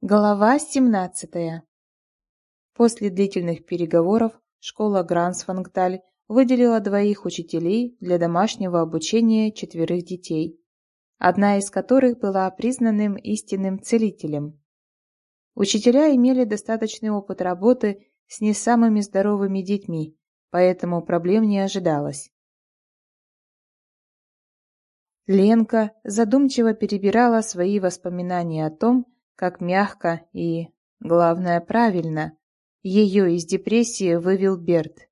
Глава 17. После длительных переговоров школа Грансфангталь выделила двоих учителей для домашнего обучения четверых детей, одна из которых была признанным истинным целителем. Учителя имели достаточный опыт работы с не самыми здоровыми детьми, поэтому проблем не ожидалось. Ленка задумчиво перебирала свои воспоминания о том, как мягко и, главное, правильно, ее из депрессии вывел Берт,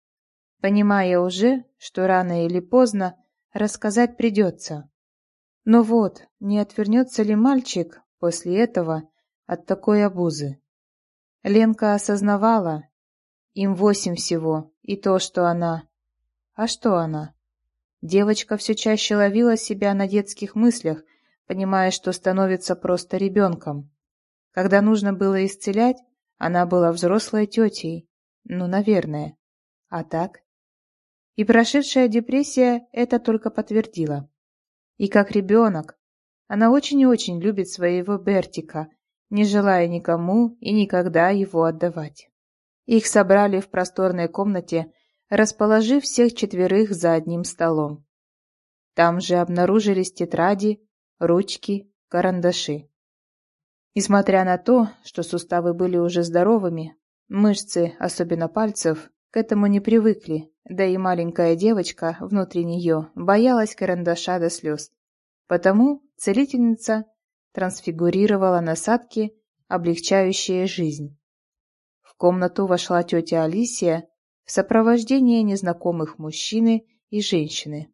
понимая уже, что рано или поздно рассказать придется. Но вот, не отвернется ли мальчик после этого от такой обузы? Ленка осознавала, им восемь всего, и то, что она... А что она? Девочка все чаще ловила себя на детских мыслях, понимая, что становится просто ребенком. Когда нужно было исцелять, она была взрослой тетей. Ну, наверное. А так? И прошедшая депрессия это только подтвердила. И как ребенок, она очень и очень любит своего Бертика, не желая никому и никогда его отдавать. Их собрали в просторной комнате, расположив всех четверых за одним столом. Там же обнаружились тетради, ручки, карандаши. Несмотря на то, что суставы были уже здоровыми, мышцы, особенно пальцев, к этому не привыкли, да и маленькая девочка внутри нее боялась карандаша до слез. Потому целительница трансфигурировала насадки, облегчающие жизнь. В комнату вошла тетя Алисия в сопровождении незнакомых мужчины и женщины.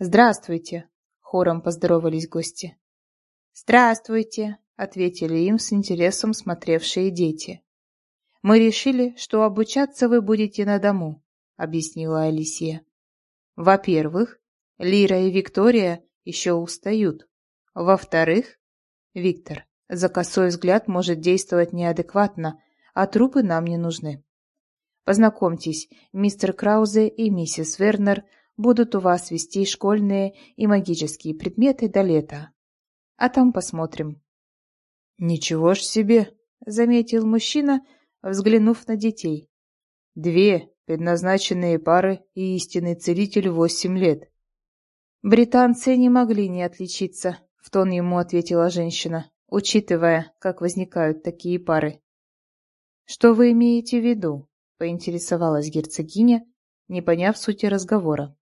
«Здравствуйте!» — хором поздоровались гости. «Здравствуйте», — ответили им с интересом смотревшие дети. «Мы решили, что обучаться вы будете на дому», — объяснила Алисия. «Во-первых, Лира и Виктория еще устают. Во-вторых, Виктор, за косой взгляд может действовать неадекватно, а трупы нам не нужны. Познакомьтесь, мистер Краузе и миссис Вернер будут у вас вести школьные и магические предметы до лета а там посмотрим. «Ничего ж себе!» — заметил мужчина, взглянув на детей. «Две предназначенные пары и истинный целитель восемь лет». «Британцы не могли не отличиться», — в тон ему ответила женщина, учитывая, как возникают такие пары. «Что вы имеете в виду?» — поинтересовалась герцогиня, не поняв сути разговора.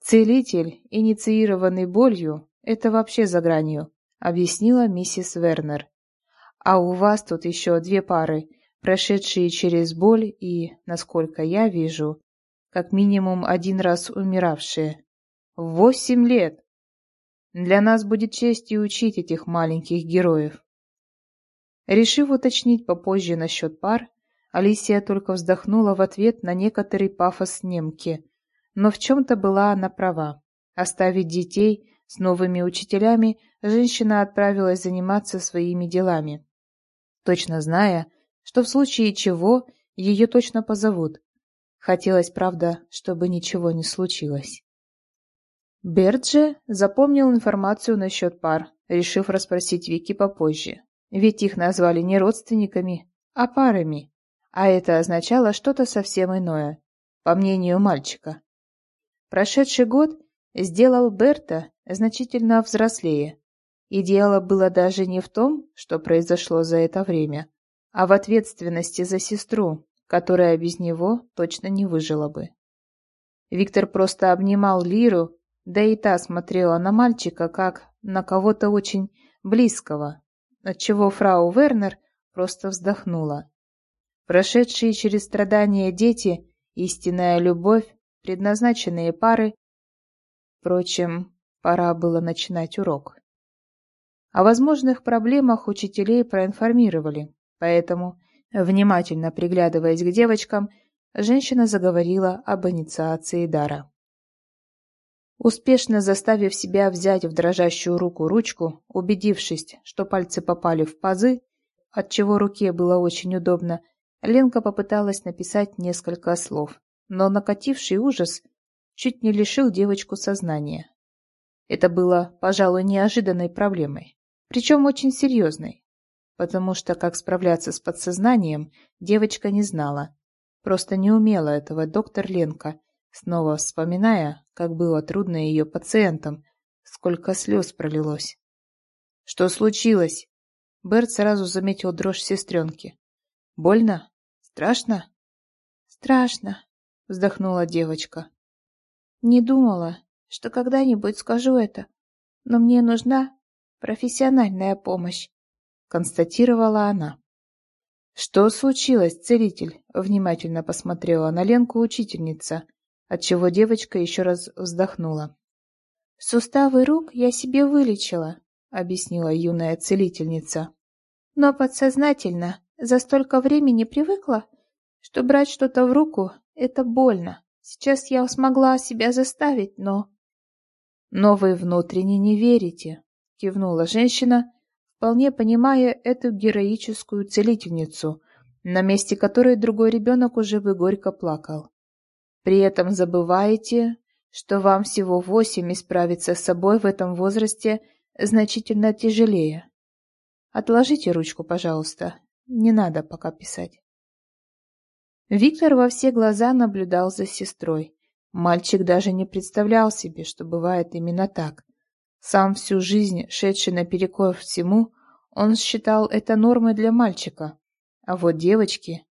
«Целитель, инициированный болью, это вообще за гранью объяснила миссис Вернер. А у вас тут еще две пары, прошедшие через боль и, насколько я вижу, как минимум один раз умиравшие. Восемь лет! Для нас будет честью учить этих маленьких героев. Решив уточнить попозже насчет пар, Алисия только вздохнула в ответ на некоторый пафос немки. Но в чем-то была она права. Оставить детей с новыми учителями женщина отправилась заниматься своими делами, точно зная, что в случае чего ее точно позовут. Хотелось, правда, чтобы ничего не случилось. Берджи запомнил информацию насчет пар, решив расспросить Вики попозже. Ведь их назвали не родственниками, а парами. А это означало что-то совсем иное, по мнению мальчика. Прошедший год сделал Берта значительно взрослее. И дело было даже не в том, что произошло за это время, а в ответственности за сестру, которая без него точно не выжила бы. Виктор просто обнимал Лиру, да и та смотрела на мальчика как на кого-то очень близкого, отчего фрау Вернер просто вздохнула. Прошедшие через страдания дети, истинная любовь, предназначенные пары. Впрочем, Пора было начинать урок. О возможных проблемах учителей проинформировали, поэтому, внимательно приглядываясь к девочкам, женщина заговорила об инициации дара. Успешно заставив себя взять в дрожащую руку ручку, убедившись, что пальцы попали в пазы, отчего руке было очень удобно, Ленка попыталась написать несколько слов, но накативший ужас чуть не лишил девочку сознания. Это было, пожалуй, неожиданной проблемой, причем очень серьезной. потому что как справляться с подсознанием девочка не знала. Просто не умела этого доктор Ленка, снова вспоминая, как было трудно ее пациентам, сколько слез пролилось. «Что случилось?» Берт сразу заметил дрожь сестренки. «Больно? Страшно?» «Страшно», — вздохнула девочка. «Не думала, что когда-нибудь скажу это, но мне нужна профессиональная помощь», — констатировала она. «Что случилось, целитель?» — внимательно посмотрела на Ленку учительница, отчего девочка еще раз вздохнула. «Суставы рук я себе вылечила», — объяснила юная целительница. «Но подсознательно за столько времени привыкла, что брать что-то в руку — это больно. Сейчас я смогла себя заставить, но...» «Но вы внутренне не верите», — кивнула женщина, вполне понимая эту героическую целительницу, на месте которой другой ребенок уже бы горько плакал. При этом забываете, что вам всего восемь и справиться с собой в этом возрасте значительно тяжелее. Отложите ручку, пожалуйста. Не надо пока писать. Виктор во все глаза наблюдал за сестрой. Мальчик даже не представлял себе, что бывает именно так. Сам всю жизнь, шедший наперекор всему, он считал это нормой для мальчика. А вот девочки...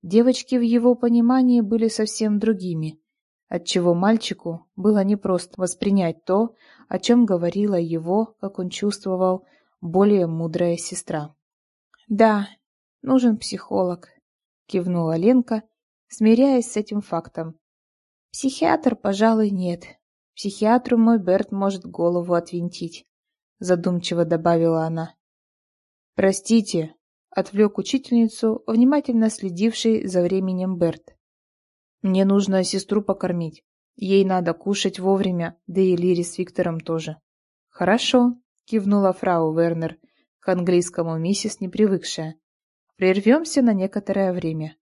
Девочки в его понимании были совсем другими, отчего мальчику было непросто воспринять то, о чем говорила его, как он чувствовал, более мудрая сестра. «Да, нужен психолог», — кивнула Ленка, смиряясь с этим фактом. «Психиатр, пожалуй, нет. Психиатру мой Берт может голову отвинтить, задумчиво добавила она. Простите, отвлек учительницу, внимательно следивший за временем Берт. Мне нужно сестру покормить. Ей надо кушать вовремя, да и Лире с Виктором тоже. Хорошо, кивнула фрау Вернер, к английскому миссис не привыкшая. Прервемся на некоторое время.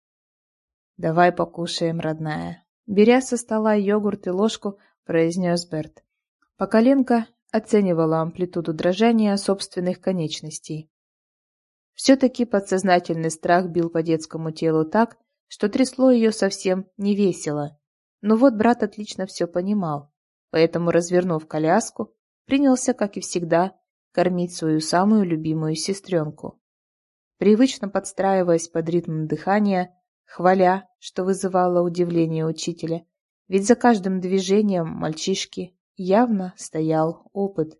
Давай покушаем, родная. Беря со стола йогурт и ложку, произнес Берт. Поколенко оценивала амплитуду дрожания собственных конечностей. Все-таки подсознательный страх бил по детскому телу так, что трясло ее совсем не весело. Но вот брат отлично все понимал, поэтому, развернув коляску, принялся, как и всегда, кормить свою самую любимую сестренку. Привычно подстраиваясь под ритм дыхания, хваля, что вызывало удивление учителя, ведь за каждым движением мальчишки явно стоял опыт.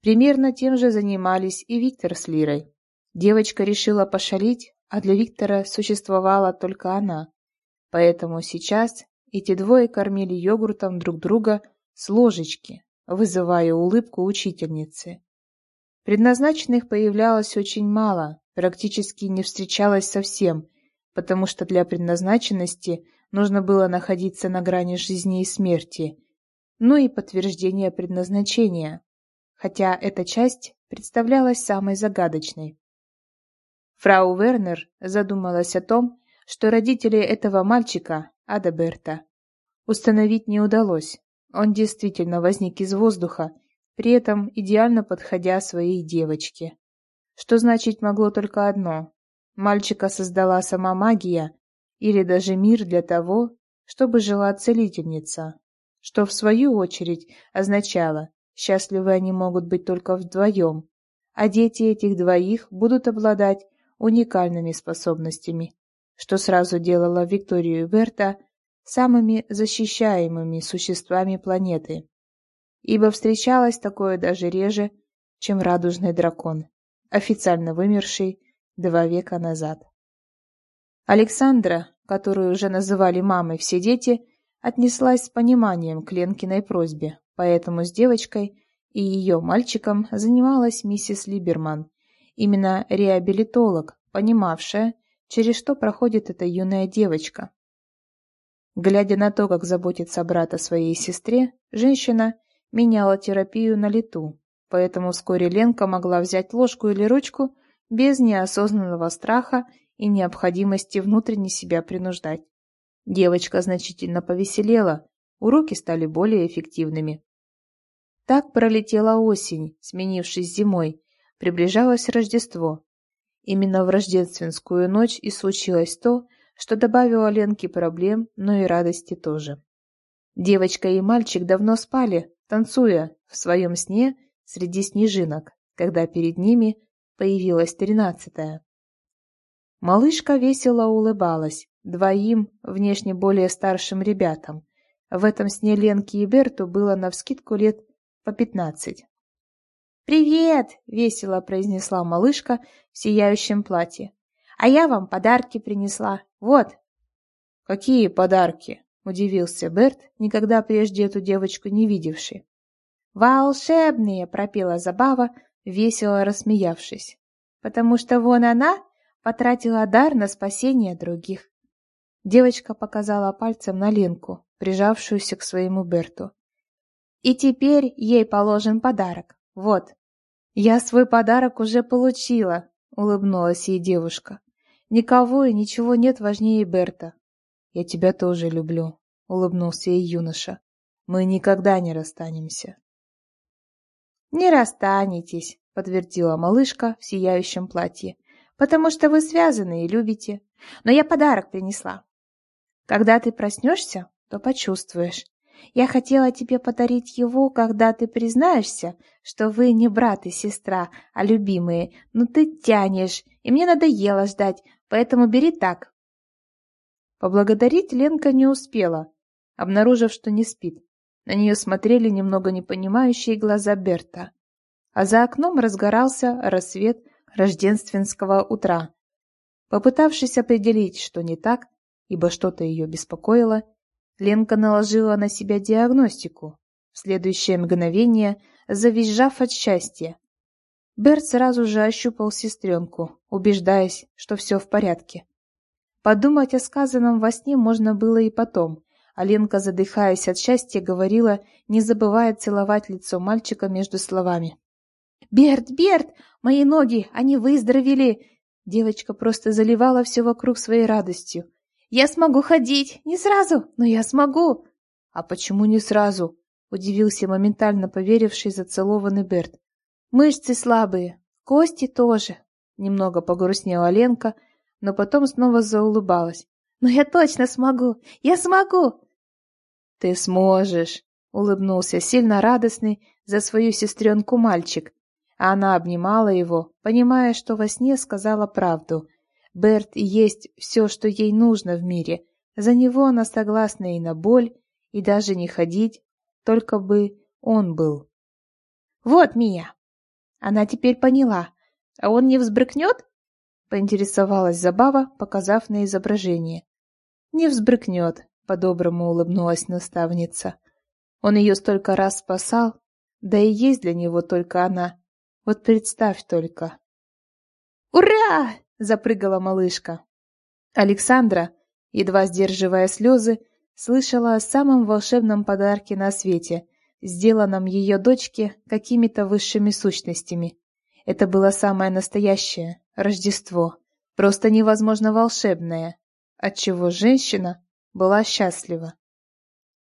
Примерно тем же занимались и Виктор с Лирой. Девочка решила пошалить, а для Виктора существовала только она. Поэтому сейчас эти двое кормили йогуртом друг друга с ложечки, вызывая улыбку учительницы. Предназначенных появлялось очень мало, практически не встречалось совсем, потому что для предназначенности – нужно было находиться на грани жизни и смерти, ну и подтверждение предназначения, хотя эта часть представлялась самой загадочной. Фрау Вернер задумалась о том, что родители этого мальчика, Адаберта, установить не удалось. Он действительно возник из воздуха, при этом идеально подходя своей девочке. Что значить могло только одно. Мальчика создала сама магия, или даже мир для того, чтобы жила целительница, что в свою очередь означало, счастливы они могут быть только вдвоем, а дети этих двоих будут обладать уникальными способностями, что сразу делало Викторию и Берта самыми защищаемыми существами планеты. Ибо встречалось такое даже реже, чем радужный дракон, официально вымерший два века назад. Александра, которую уже называли мамой все дети, отнеслась с пониманием к Ленкиной просьбе, поэтому с девочкой и ее мальчиком занималась миссис Либерман, именно реабилитолог, понимавшая, через что проходит эта юная девочка. Глядя на то, как заботится брат о своей сестре, женщина меняла терапию на лету, поэтому вскоре Ленка могла взять ложку или ручку без неосознанного страха и необходимости внутренне себя принуждать. Девочка значительно повеселела, уроки стали более эффективными. Так пролетела осень, сменившись зимой, Приближалось Рождество. Именно в рождественскую ночь и случилось то, что добавило Ленке проблем, но и радости тоже. Девочка и мальчик давно спали, танцуя в своем сне среди снежинок, когда перед ними появилась тринадцатая. Малышка весело улыбалась двоим, внешне более старшим ребятам. В этом сне Ленке и Берту было навскидку лет по пятнадцать. «Привет!» — весело произнесла малышка в сияющем платье. «А я вам подарки принесла. Вот!» «Какие подарки?» — удивился Берт, никогда прежде эту девочку не видевший. «Волшебные!» — пропела Забава, весело рассмеявшись. «Потому что вон она потратила дар на спасение других». Девочка показала пальцем на Ленку, прижавшуюся к своему Берту. «И теперь ей положен подарок. Вот». «Я свой подарок уже получила», — улыбнулась ей девушка. «Никого и ничего нет важнее Берта». «Я тебя тоже люблю», — улыбнулся ей юноша. «Мы никогда не расстанемся». «Не расстанетесь», — подтвердила малышка в сияющем платье, «потому что вы связаны и любите. Но я подарок принесла. Когда ты проснешься, то почувствуешь. Я хотела тебе подарить его, когда ты признаешься, что вы не брат и сестра, а любимые, но ты тянешь, и мне надоело ждать, поэтому бери так». Поблагодарить Ленка не успела, обнаружив, что не спит. На нее смотрели немного непонимающие глаза Берта. А за окном разгорался рассвет рождественского утра. Попытавшись определить, что не так, ибо что-то ее беспокоило, Ленка наложила на себя диагностику, в следующее мгновение завизжав от счастья. Берт сразу же ощупал сестренку, убеждаясь, что все в порядке. Подумать о сказанном во сне можно было и потом, а Ленка, задыхаясь от счастья, говорила, не забывая целовать лицо мальчика между словами. «Берт, Берт, мои ноги, они выздоровели!» Девочка просто заливала все вокруг своей радостью. Я смогу ходить, не сразу, но я смогу. А почему не сразу? Удивился моментально поверивший зацелованный Берт. Мышцы слабые, кости тоже. Немного погрустнела Ленка, но потом снова заулыбалась. Но я точно смогу, я смогу. Ты сможешь, улыбнулся сильно радостный за свою сестренку мальчик. А она обнимала его, понимая, что во сне сказала правду — Берт есть все, что ей нужно в мире. За него она согласна и на боль, и даже не ходить, только бы он был. «Вот, Мия!» Она теперь поняла. «А он не взбрыкнет?» Поинтересовалась Забава, показав на изображение. «Не взбрыкнет», — по-доброму улыбнулась наставница. «Он ее столько раз спасал, да и есть для него только она. Вот представь только». «Ура!» запрыгала малышка. Александра, едва сдерживая слезы, слышала о самом волшебном подарке на свете, сделанном ее дочке какими-то высшими сущностями. Это было самое настоящее Рождество, просто невозможно волшебное, отчего женщина была счастлива.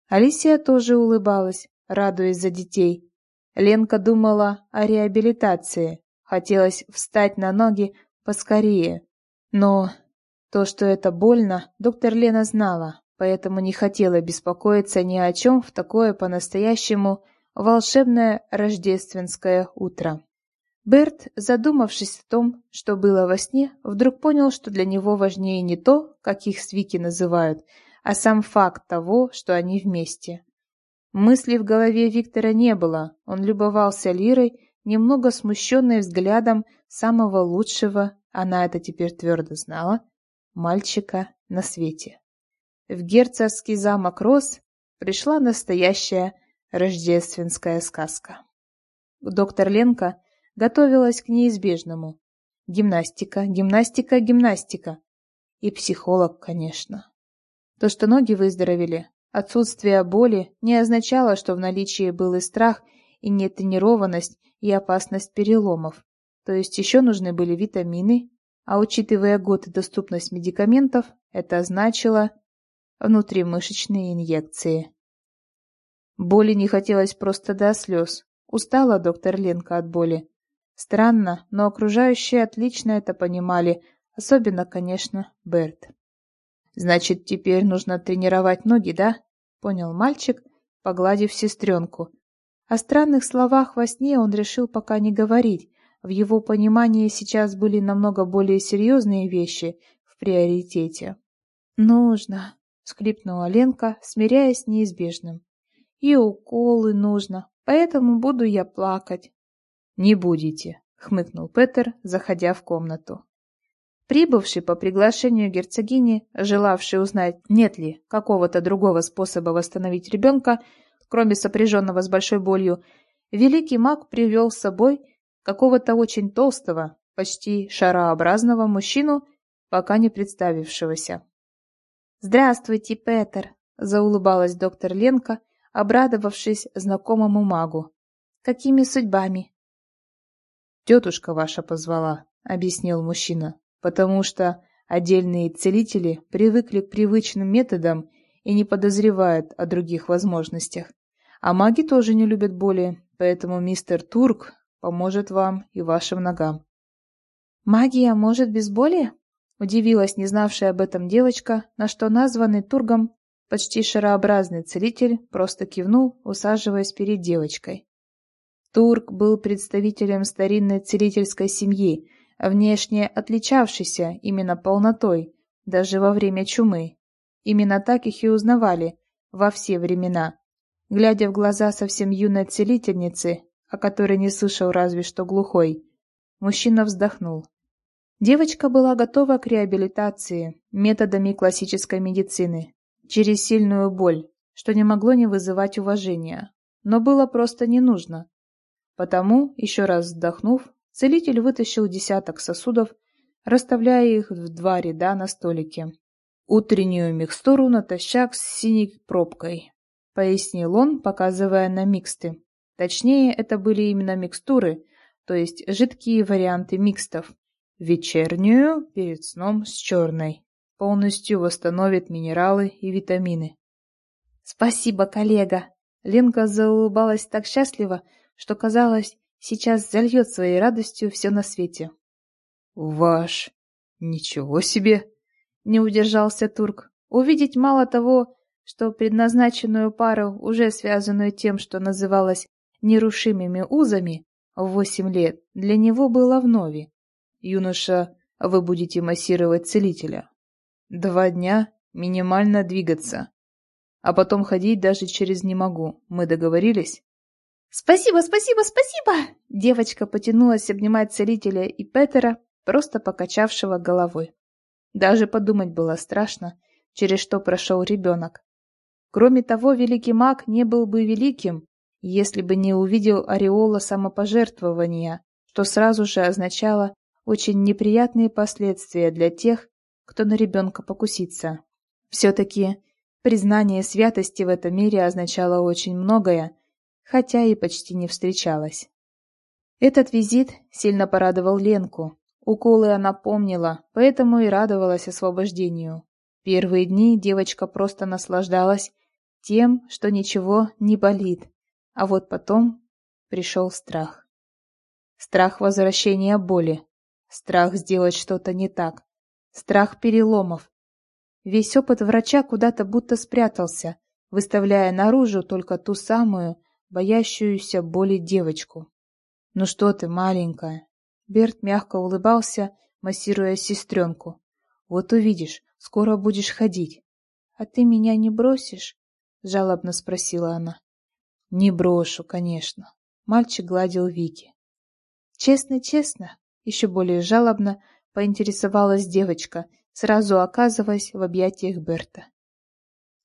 Алисия тоже улыбалась, радуясь за детей. Ленка думала о реабилитации, хотелось встать на ноги поскорее. Но то, что это больно, доктор Лена знала, поэтому не хотела беспокоиться ни о чем в такое по-настоящему волшебное рождественское утро. Берт, задумавшись о том, что было во сне, вдруг понял, что для него важнее не то, как их свики называют, а сам факт того, что они вместе. Мысли в голове Виктора не было, он любовался Лирой, немного смущенной взглядом самого лучшего, она это теперь твердо знала, мальчика на свете. В герцогский замок Рос пришла настоящая рождественская сказка. Доктор Ленка готовилась к неизбежному. Гимнастика, гимнастика, гимнастика. И психолог, конечно. То, что ноги выздоровели, отсутствие боли не означало, что в наличии был и страх, и нетренированность, и опасность переломов. То есть еще нужны были витамины, а учитывая год и доступность медикаментов, это значило внутримышечные инъекции. Боли не хотелось просто до слез. Устала доктор Ленка от боли. Странно, но окружающие отлично это понимали, особенно, конечно, Берт. «Значит, теперь нужно тренировать ноги, да?» — понял мальчик, погладив сестренку. О странных словах во сне он решил пока не говорить. В его понимании сейчас были намного более серьезные вещи в приоритете. «Нужно», — скрипнула Ленка, смиряясь с неизбежным. «И уколы нужно, поэтому буду я плакать». «Не будете», — хмыкнул Петер, заходя в комнату. Прибывший по приглашению герцогини, желавший узнать, нет ли какого-то другого способа восстановить ребенка, кроме сопряженного с большой болью, великий маг привел с собой какого-то очень толстого, почти шарообразного мужчину, пока не представившегося. «Здравствуйте, Петер!» — заулыбалась доктор Ленка, обрадовавшись знакомому магу. «Какими судьбами?» «Тетушка ваша позвала», — объяснил мужчина потому что отдельные целители привыкли к привычным методам и не подозревают о других возможностях. А маги тоже не любят боли, поэтому мистер Турк поможет вам и вашим ногам. «Магия может без боли?» — удивилась не знавшая об этом девочка, на что названный Тургом почти шарообразный целитель просто кивнул, усаживаясь перед девочкой. Турк был представителем старинной целительской семьи, внешне отличавшийся именно полнотой, даже во время чумы. Именно так их и узнавали во все времена. Глядя в глаза совсем юной целительницы, о которой не слышал разве что глухой, мужчина вздохнул. Девочка была готова к реабилитации методами классической медицины, через сильную боль, что не могло не вызывать уважения, но было просто не нужно. Потому, еще раз вздохнув, Целитель вытащил десяток сосудов, расставляя их в два ряда на столике. «Утреннюю микстуру натощак с синей пробкой», — пояснил он, показывая на миксты. Точнее, это были именно микстуры, то есть жидкие варианты микстов. Вечернюю перед сном с черной. Полностью восстановит минералы и витамины. «Спасибо, коллега!» Ленка заулыбалась так счастливо, что казалось, сейчас зальет своей радостью все на свете. «Ваш... Ничего себе!» — не удержался турк. Увидеть мало того, что предназначенную пару, уже связанную тем, что называлось нерушимыми узами, в восемь лет, для него было вновь. «Юноша, вы будете массировать целителя. Два дня минимально двигаться. А потом ходить даже через не могу. Мы договорились?» «Спасибо, спасибо, спасибо!» Девочка потянулась обнимать целителя и Петера, просто покачавшего головой. Даже подумать было страшно, через что прошел ребенок. Кроме того, великий маг не был бы великим, если бы не увидел ореола самопожертвования, что сразу же означало очень неприятные последствия для тех, кто на ребенка покусится. Все-таки признание святости в этом мире означало очень многое, хотя и почти не встречалась. Этот визит сильно порадовал Ленку. Уколы она помнила, поэтому и радовалась освобождению. Первые дни девочка просто наслаждалась тем, что ничего не болит, а вот потом пришел страх. Страх возвращения боли, страх сделать что-то не так, страх переломов. Весь опыт врача куда-то будто спрятался, выставляя наружу только ту самую, боящуюся боли девочку. «Ну что ты, маленькая?» Берт мягко улыбался, массируя сестренку. «Вот увидишь, скоро будешь ходить». «А ты меня не бросишь?» — жалобно спросила она. «Не брошу, конечно». Мальчик гладил Вики. «Честно-честно?» — еще более жалобно поинтересовалась девочка, сразу оказываясь в объятиях Берта.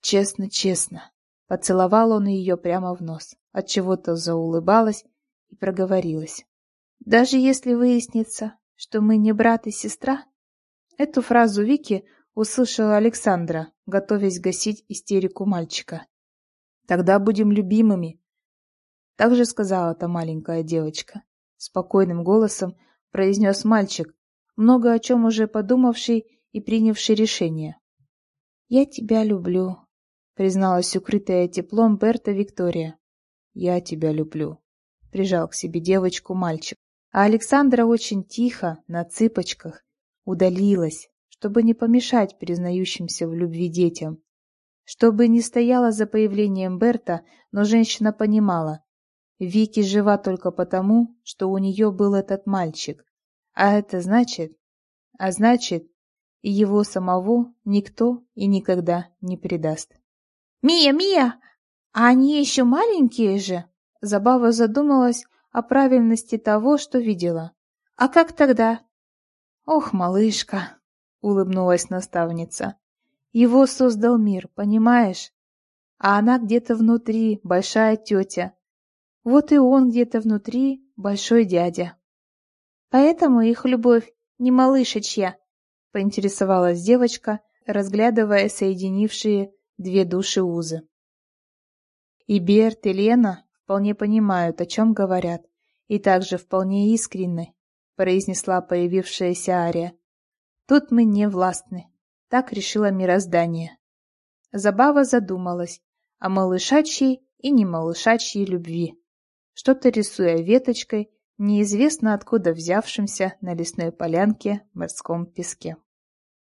«Честно-честно», Поцеловал он ее прямо в нос, отчего-то заулыбалась и проговорилась. «Даже если выяснится, что мы не брат и сестра?» Эту фразу Вики услышала Александра, готовясь гасить истерику мальчика. «Тогда будем любимыми», — также сказала та маленькая девочка. Спокойным голосом произнес мальчик, много о чем уже подумавший и принявший решение. «Я тебя люблю», призналась укрытая теплом Берта Виктория. «Я тебя люблю», — прижал к себе девочку мальчик. А Александра очень тихо, на цыпочках, удалилась, чтобы не помешать признающимся в любви детям. Чтобы не стояла за появлением Берта, но женщина понимала, Вики жива только потому, что у нее был этот мальчик. А это значит... А значит, его самого никто и никогда не предаст. «Мия, Мия! А они еще маленькие же?» Забава задумалась о правильности того, что видела. «А как тогда?» «Ох, малышка!» — улыбнулась наставница. «Его создал мир, понимаешь? А она где-то внутри, большая тетя. Вот и он где-то внутри, большой дядя». «Поэтому их любовь не малышечья?» — поинтересовалась девочка, разглядывая соединившие две души узы. И Берт, и Лена вполне понимают, о чем говорят, и также вполне искренны, произнесла появившаяся Ария. Тут мы не властны. Так решило мироздание. Забава задумалась о малышачьей и не малышачьей любви, что-то рисуя веточкой, неизвестно откуда взявшимся на лесной полянке морском песке.